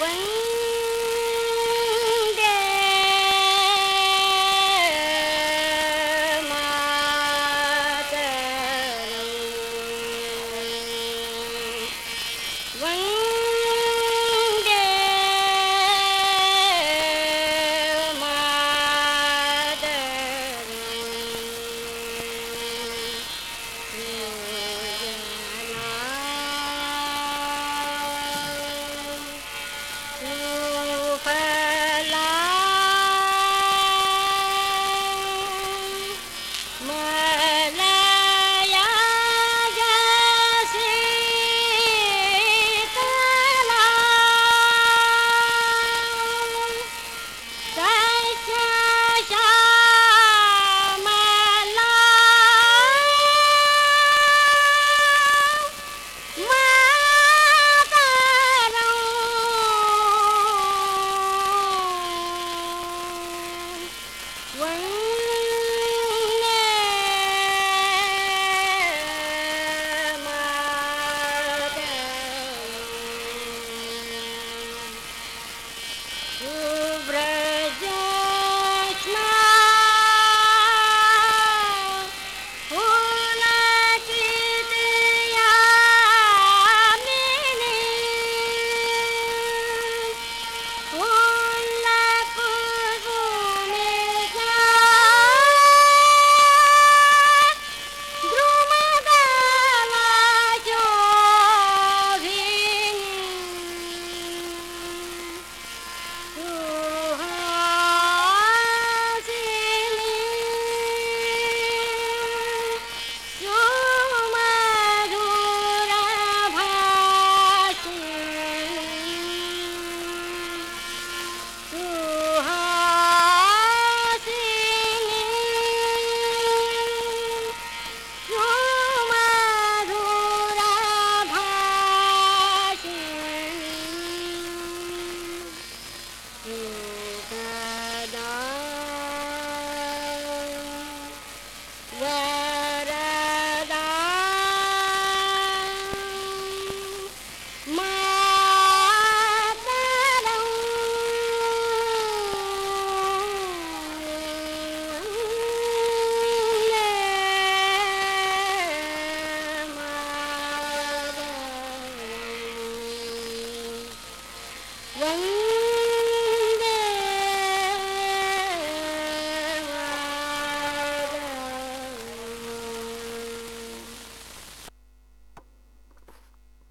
喂 Wayne?